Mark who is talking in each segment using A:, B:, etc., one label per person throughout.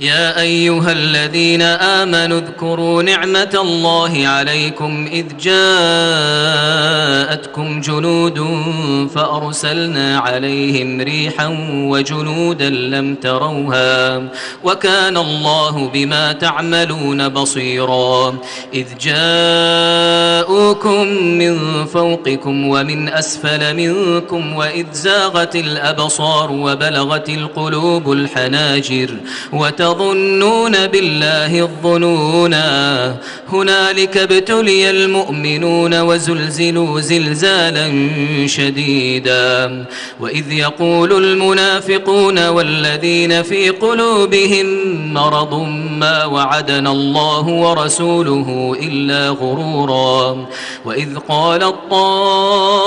A: يا أيها الذين آمنوا اذكروا نعمة الله عليكم إذ جاءتكم جنود فأرسلنا عليهم ريحا وجنودا لم تروها وكان الله بما تعملون بصيرا إذ جاءوكم من فوقكم ومن أسفل منكم وإذ زاغت الأبصار وبلغت القلوب الحناجر وتظنون بالله الظنونا هنالك ابتلي المؤمنون وزلزلوا زلزالا شديدا وإذ يقول المنافقون والذين في قلوبهم مرض ما وعدنا الله ورسوله إلا غرورا وإذ قال الطائفة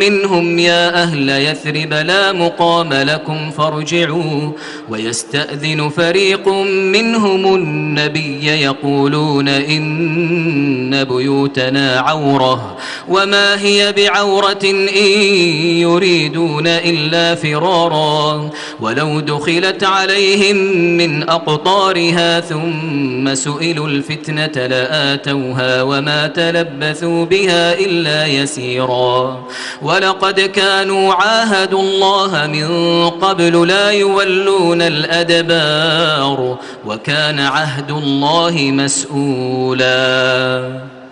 A: منهم يا أهل يثرب لا مقام لكم فارجعوا ويستأذن فريق منهم النبي يقولون إن بيوتنا عورة وما هي بعورة إن يريدون إلا فرارا ولو دخلت عليهم من أقطارها ثم سئلوا الفتنة لآتوها وما تلبثوا بها إلا يسيرا ولقد كانوا عاهدوا الله من قبل لا يولون الأدبار وكان عهد الله مسؤولا.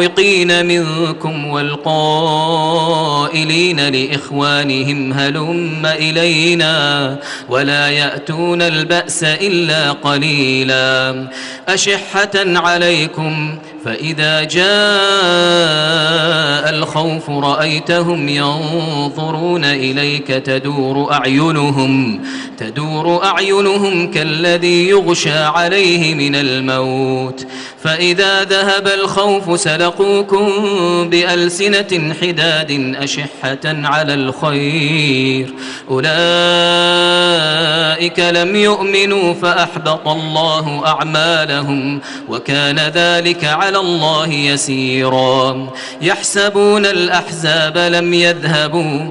A: المعوقين منكم والقائلين لإخوانهم هلم إلينا ولا يأتون البأس إلا قليلا أشحة عليكم فإذا جاء الخوف رأيتهم ينظرون إليك تدور أعينهم تدور أعينهم كالذي يغشى عليه من الموت. فإذا ذهب الخوف سلقوكم بألسنة حداد أشحة على الخير. أولئك لم يؤمنوا فأحبط الله أعمالهم وكان ذلك على الله يسيرا. يحسبون الأحزاب لم يذهبوا.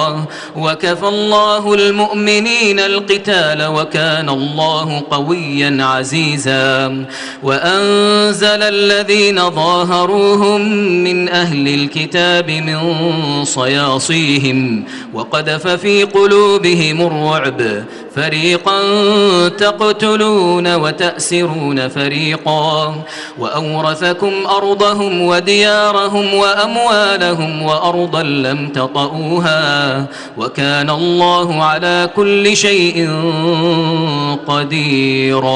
A: وكفى الله المؤمنين القتال وكان الله قويا عزيزا وأنزل الذين ظاهروهم من أهل الكتاب من صياصيهم وقذف في قلوبهم الرعب فريق فريقا تقتلون وتأسرون فريقا وأورثكم أرضهم وديارهم وأموالهم وأرضا لم تطئوها وكان الله على كل شيء قديرا.